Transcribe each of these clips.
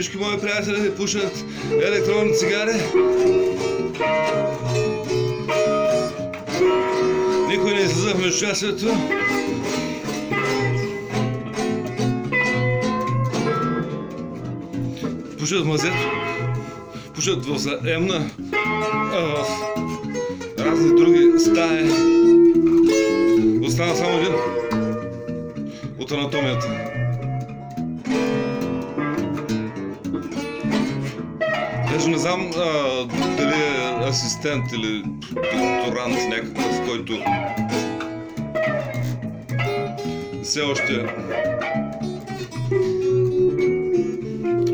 Всички мои приятели пушат електронни цигари. Никой не излиза в междучасието. Пушат мазето. Пушат в заемна. а, В разни други стаи. Остана само един от анатомията. Даже не знам а, дали е асистент или докторант някакъв, който все още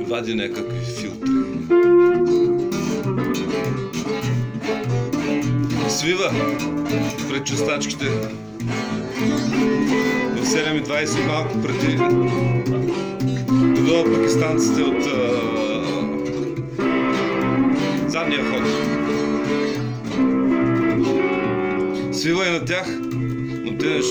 вади някакви филтри. Свива пред частачките в 7.20 малко преди да дойдат пакистанците от а, задния ход. Свива и на тях, но те